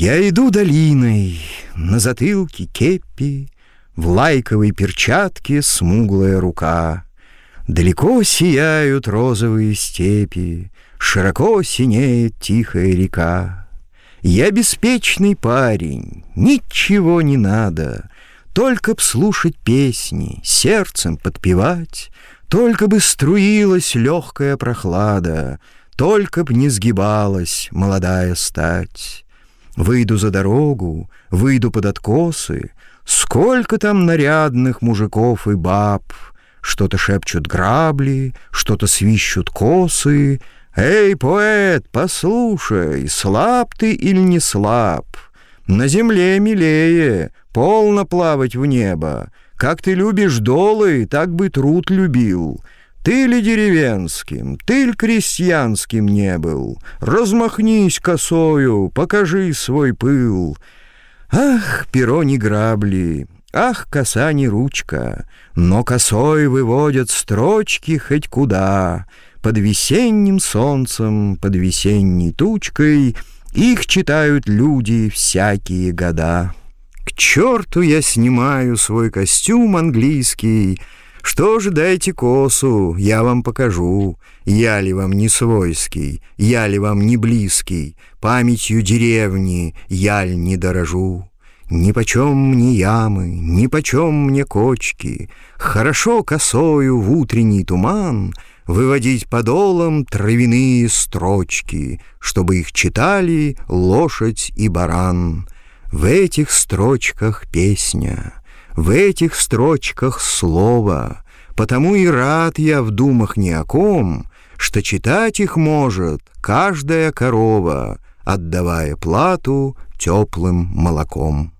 Я иду долиной, на затылке кепи, В лайковой перчатке смуглая рука. Далеко сияют розовые степи, Широко синеет тихая река. Я беспечный парень, ничего не надо, Только б слушать песни, сердцем подпевать, Только бы струилась легкая прохлада, Только б не сгибалась молодая стать. Выйду за дорогу, выйду под откосы, Сколько там нарядных мужиков и баб, Что-то шепчут грабли, что-то свищут косы. Эй, поэт, послушай, слаб ты или не слаб? На земле милее, полно плавать в небо. Как ты любишь долы, так бы труд любил — ты ли деревенским, ты ли крестьянским не был? Размахнись косою, покажи свой пыл. Ах, перо не грабли, ах, коса не ручка, Но косой выводят строчки хоть куда. Под весенним солнцем, под весенней тучкой Их читают люди всякие года. К черту я снимаю свой костюм английский — что же, дайте косу, я вам покажу, Я ли вам не свойский, я ли вам не близкий, Памятью деревни я ли не дорожу. Ни почем мне ямы, ни почем мне кочки, Хорошо косою в утренний туман Выводить подолом травяные строчки, Чтобы их читали лошадь и баран. В этих строчках песня — в этих строчках слово, потому и рад я в думах ни о ком, что читать их может каждая корова, отдавая плату теплым молоком.